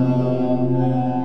Amen.